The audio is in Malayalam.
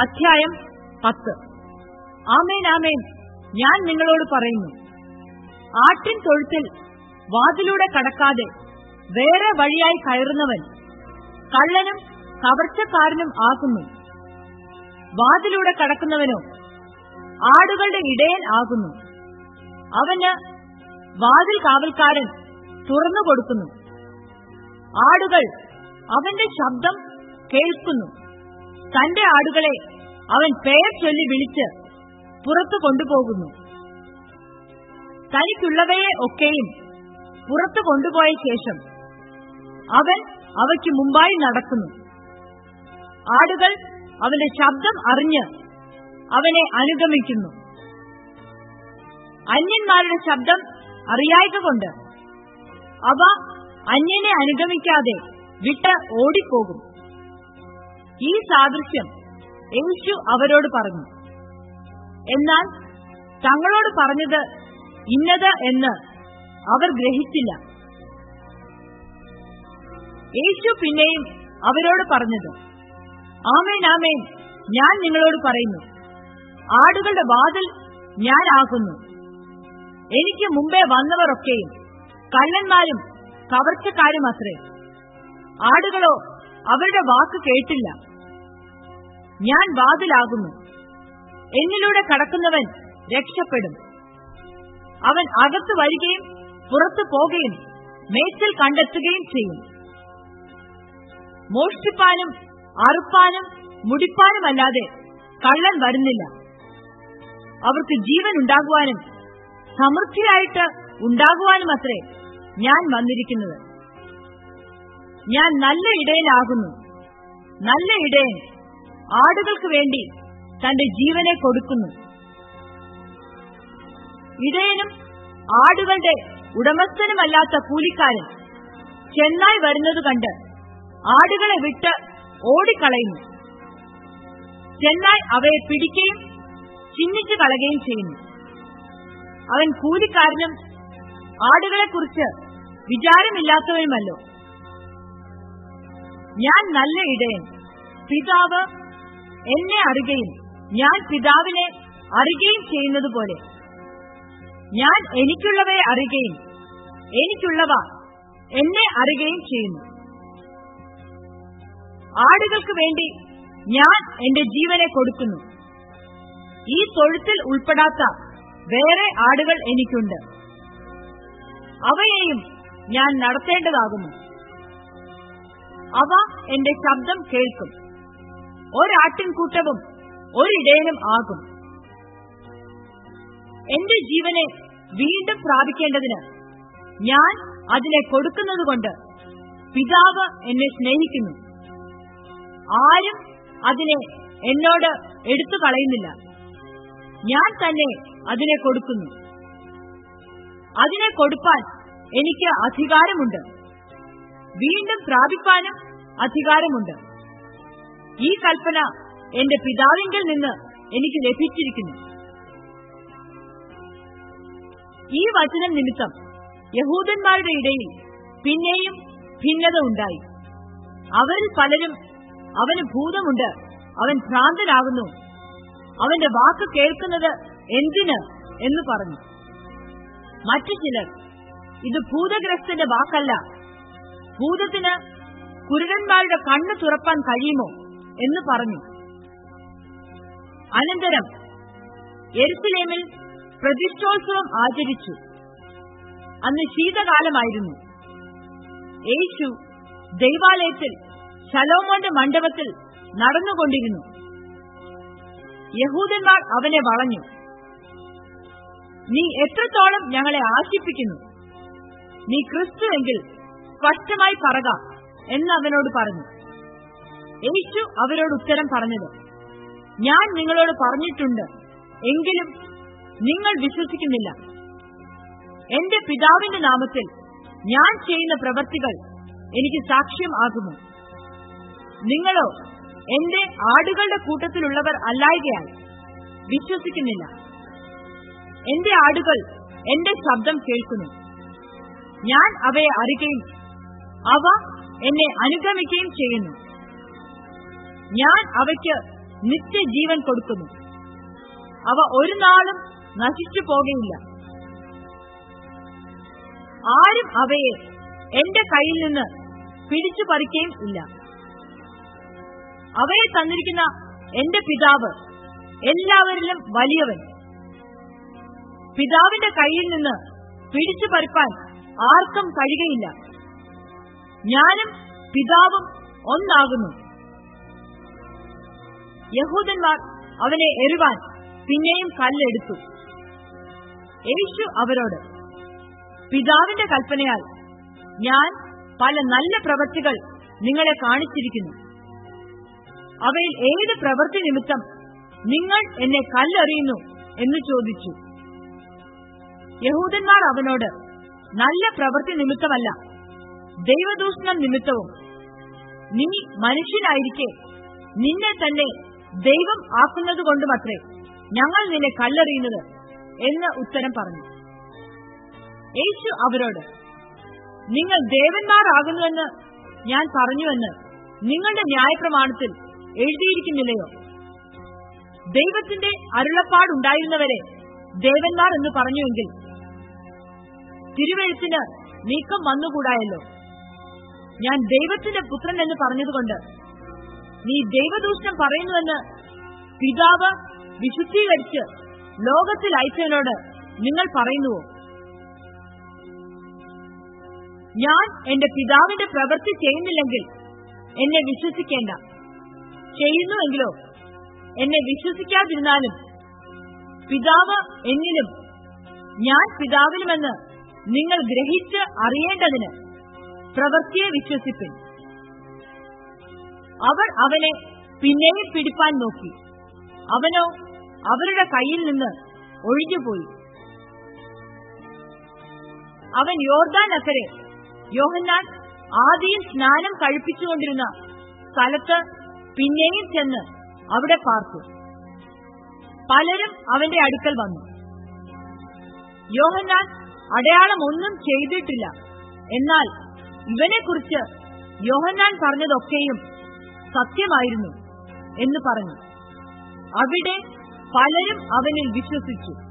അധ്യായം പത്ത്. ആമേൻ ആമേൻ. ഞാൻ നിങ്ങളോട് പറയുന്നു ആട്ടിൻ തൊഴുത്തിൽ വാതിലൂടെ കടക്കാതെ വേറെ വഴിയായി കയറുന്നവൻ കള്ളനും കവർച്ചക്കാരനും ആകുന്നു. വാതിലൂടെ കടക്കുന്നവനോ ആടുകളുടെ ഇടയൻ ആകുന്നു. അവന് വാതിൽ കാവൽക്കാരൻ തുറന്നു കൊടുക്കുന്നു ആടുകൾ അവന്റെ ശബ്ദം കേൾക്കുന്നു. തന്റെ ആടുകളെ അവൻ പേർ ചൊല്ലി വിളിച്ച് പുറത്തു കൊണ്ടുപോകുന്നു. തനിക്കുള്ളവയെ ഒക്കെയും പുറത്തു കൊണ്ടുപോയ ശേഷം അവൻ അവയ്ക്ക് മുമ്പായി നടക്കുന്നു. ആടുകൾ അവന്റെ ശബ്ദം അറിഞ്ഞ് അവനെ അനുഗമിക്കുന്നു. അന്യന്മാരുടെ ശബ്ദം അറിയായതുകൊണ്ട് അവ അന്യനെ അനുഗമിക്കാതെ വിട്ട് ഓടിപ്പോകും. ഈ സാദൃശ്യം യേശു അവരോട് പറഞ്ഞു എന്നാൽ തങ്ങളോട് പറഞ്ഞത് ഇന്നത് എന്ന് അവർ ഗ്രഹിച്ചില്ല. യേശു പിന്നെയും അവരോട് പറഞ്ഞത് ആമേൻ ആമേൻ ഞാൻ നിങ്ങളോട് പറയുന്നു. ആടുകളുടെ വാതിൽ ഞാനാകുന്നു. എനിക്ക് മുമ്പേ വന്നവരൊക്കെയും കള്ളന്മാരും കവർച്ചക്കാരും അത്രേ. ആടുകളോ അവരുടെ വാക്ക് കേട്ടില്ല. ഞാൻ വാതിലാകുന്നു. എന്നിലൂടെ കടക്കുന്നവൻ രക്ഷപ്പെടും. അവൻ അകത്തു വരികയും പുറത്തു പോകുകയും മേച്ചൽ കണ്ടെത്തുകയും ചെയ്യും. മോഷ്ടിപ്പാനും അറുപ്പാനും മുടിപ്പാനുമല്ലാതെ കള്ളൻ വരുന്നില്ല. അവർക്ക് ജീവൻ ഉണ്ടാകുവാനും സമൃദ്ധിയായിട്ട് ഉണ്ടാകുവാനും അത്രേ ഞാൻ വന്നിരിക്കുന്നത്. ഞാൻ നല്ല ഇടയനാകുന്നു നല്ല ഇടയൻ ആടുകൾക്ക് വേണ്ടി തന്റെ ജീവനെ കൊടുക്കുന്നു. ഇടയനും ആടുകളുടെ ഉടമസ്ഥനുമല്ലാത്ത കൂലിക്കാരൻ ചെന്നായി വരുന്നത് കണ്ട് ആടുകളെ വിട്ട് ഓടിക്കളയുന്നു. ചെന്നായി അവയെ പിടിക്കുകയും ചിഹ്നിച്ചു കളയുകയും ചെയ്യുന്നു. അവൻ കൂലിക്കാരനും ആടുകളെക്കുറിച്ച് വിചാരമില്ലാത്തവരുമല്ലോ ഞാൻ നല്ല ഇടയൻ. പിതാവ് എന്നെ അറിയുകയും ഞാൻ പിതാവിനെ അറിയുകയും ചെയ്യുന്നത് പോലെ ഞാൻ എനിക്കുള്ളവയെ അറിയുകയും എനിക്കുള്ളവ എന്നെ അറിയുകയും ചെയ്യുന്നു. ആടുകൾക്ക് വേണ്ടി ഞാൻ എന്റെ ജീവനെ കൊടുക്കുന്നു. ഈ തൊഴുത്തിൽ ഉൾപ്പെടാത്ത വേറെ ആടുകൾ എനിക്കുണ്ട്. അവയെയും ഞാൻ നടത്തേണ്ടതാകുന്നു. അവ എന്റെ ശബ്ദം കേൾക്കും. ഒരാട്ടിൻകൂട്ടവും ഒരിടയനും ആകും. എന്റെ ജീവനെ വീണ്ടും പ്രാപിക്കേണ്ടതിന് ഞാൻ അതിനെ കൊടുക്കുന്നതുകൊണ്ട് പിതാവ് എന്നെ സ്നേഹിക്കുന്നു. ആരും അതിനെ എന്നോട് എടുത്തു കളയുന്നില്ല. ഞാൻ തന്നെ അതിനെ കൊടുക്കുന്നു. അതിനെ കൊടുപ്പാൻ എനിക്ക് അധികാരമുണ്ട്. വീണ്ടും പ്രാപിപ്പാനും അധികാരമുണ്ട്. ഈ കൽപ്പന എന്റെ പിതാവിങ്കിൽ നിന്ന് എനിക്ക് ലഭിച്ചിരിക്കുന്നു. ഈ വചനം നിമിത്തം യഹൂദന്മാരുടെ ഇടയിൽ പിന്നെയും ഭിന്നത ഉണ്ടായി. അവരിൽ പലരും അവന് ഭൂതമുണ്ട് അവൻ ഭ്രാന്തനാകുന്നു അവന്റെ വാക്ക് കേൾക്കുന്നത് എന്തിന് എന്ന് പറഞ്ഞു. മറ്റു ചിലർ ഇത് ഭൂതഗ്രസ്തന്റെ വാക്കല്ല ഭൂതത്തിന് കുരുടന്മാരുടെ കണ്ണ് തുറപ്പാൻ കഴിയുമോ? എന്ന് പറഞ്ഞു. അനന്തരം എരുസലേമിൽ പ്രതിഷ്ഠോത്സവം ആചരിച്ചു. അന്ന് ശീതകാലമായിരുന്നു. യേശു ദൈവാലയത്തിൽ ശലോമോന്റെ മണ്ഡപത്തിൽ നടന്നുകൊണ്ടിരുന്നു. യഹൂദന്മാർ അവനെ വളഞ്ഞു. നീ എത്രത്തോളം ഞങ്ങളെ ആശിപ്പിക്കുന്നു? നീ ക്രിസ്തുവെങ്കിൽ സ്പഷ്ടമായി പറക എന്ന് അവനോട് പറഞ്ഞു. യേശു അവരോട് ഉത്തരം പറഞ്ഞത്. ഞാൻ നിങ്ങളോട് പറഞ്ഞിട്ടുണ്ട്. എങ്കിലും നിങ്ങൾ വിശ്വസിക്കുന്നില്ല. എന്റെ പിതാവിന്റെ നാമത്തിൽ ഞാൻ ചെയ്യുന്ന പ്രവർത്തികൾ എനിക്ക് സാക്ഷ്യം ആകുന്നു. നിങ്ങളോ എന്റെ ആടുകളുടെ കൂട്ടത്തിലുള്ളവർ അല്ലായകയാൽ വിശ്വസിക്കുന്നില്ല. എന്റെ ആടുകൾ എന്റെ ശബ്ദം കേൾക്കുന്നു. ഞാൻ അവയെ അറിയുകയും അവ എന്നെ അനുഗമിക്കുകയും ചെയ്യുന്നു. ഞാൻ അവയ്ക്ക് നിത്യജീവൻ കൊടുക്കുന്നു. അവ ഒരു നാളും നശിച്ചു പോകയില്ല ആരും അവയെ എന്റെ കയ്യിൽ നിന്ന് പിടിച്ചു പറിക്കുകയും ഇല്ല. അവയെ തന്നിരിക്കുന്ന എന്റെ പിതാവ് എല്ലാവരിലും വലിയവൻ. പിതാവിന്റെ കയ്യിൽ നിന്ന് പിടിച്ചു പറിപ്പാൻ ആർക്കും കഴിയുകയില്ല. ഞാനും പിതാവും ഒന്നാകുന്നു. യഹൂദന്മാർ അവനെ എറിവാൻ പിന്നെയും കല്ലെടുത്തു. യേശു അവരോട് പിതാവിന്റെ കൽപ്പനയാൽ ഞാൻ പല നല്ല പ്രവൃത്തികൾ നിങ്ങളെ കാണിച്ചിരിക്കുന്നു. അവയിൽ ഏത് പ്രവൃത്തി നിമിത്തം നിങ്ങൾ എന്നെ കല്ലെറിയുന്നു എന്ന് ചോദിച്ചു. യഹൂദന്മാർ അവനോട് നല്ല പ്രവൃത്തി നിമിത്തമല്ല ദൈവദൂഷണം നിമിത്തവും. നീ മനുഷ്യനായിരിക്കെ നിന്നെ തന്നെ ദൈവം ആക്കുന്നത് കൊണ്ടുമത്രേ ഞങ്ങൾ നിന്നെ കല്ലെറിയുന്നത് എന്ന് ഉത്തരം പറഞ്ഞു. യേശു അവരോട് നിങ്ങൾ ദേവന്മാരാകുന്നുവെന്ന് ഞാൻ പറഞ്ഞുവെന്ന് നിങ്ങളുടെ ന്യായപ്രമാണത്തിൽ എഴുതിയിരിക്കുന്നില്ലയോ? ദൈവത്തിന്റെ അരുളപ്പാടുണ്ടായിരുന്നവരെ ദേവന്മാർ എന്ന് പറഞ്ഞുവെങ്കിൽ തിരുവഴുത്തിന് നീക്കം വന്നുകൂടായല്ലോ. ഞാൻ ദൈവത്തിന്റെ പുത്രൻ എന്ന് പറഞ്ഞതുകൊണ്ട് നീ ദൈവദൂഷണം പറയുന്നുവെന്ന് പിതാവ് വിശുദ്ധീകരിച്ച് ലോകത്തിൽ അയച്ചവനോട് നിങ്ങൾ പറയുന്നുവോ? ഞാൻ എന്റെ പിതാവിന്റെ പ്രവൃത്തി ചെയ്യുന്നില്ലെങ്കിൽ എന്നെ വിശ്വസിക്കേണ്ട. ചെയ്യുന്നുവെങ്കിലോ എന്നെ വിശ്വസിക്കാതിരുന്നാലും പിതാവ് എന്നിലും ഞാൻ പിതാവിലുമെന്ന് നിങ്ങൾ ഗ്രഹിച്ച് അറിയേണ്ടതിന് പ്രവൃത്തിയെ വിശ്വസിപ്പിൻ. അവർ അവനെ പിന്നെയും പിടിപ്പാൻ നോക്കി. അവനോ അവരുടെ കയ്യിൽ നിന്ന് ഒഴിഞ്ഞുപോയി. അവൻ യോർദാൻ അക്കരെ യോഹന്നാൻ ആദ്യം സ്നാനം കഴിപ്പിച്ചുകൊണ്ടിരുന്ന സ്ഥലത്ത് പിന്നെയും ചെന്ന് അവിടെ പാർത്തു. പലരും അവന്റെ അടുക്കൽ വന്നു. യോഹന്നാൻ അടയാളം ഒന്നും ചെയ്തിട്ടില്ല. എന്നാൽ ഇവനെക്കുറിച്ച് യോഹന്നാൻ പറഞ്ഞതൊക്കെയും സത്യമായിരുന്നു എന്ന് പറഞ്ഞു. അവിടെ പലരും അവനിൽ വിശ്വസിച്ചു.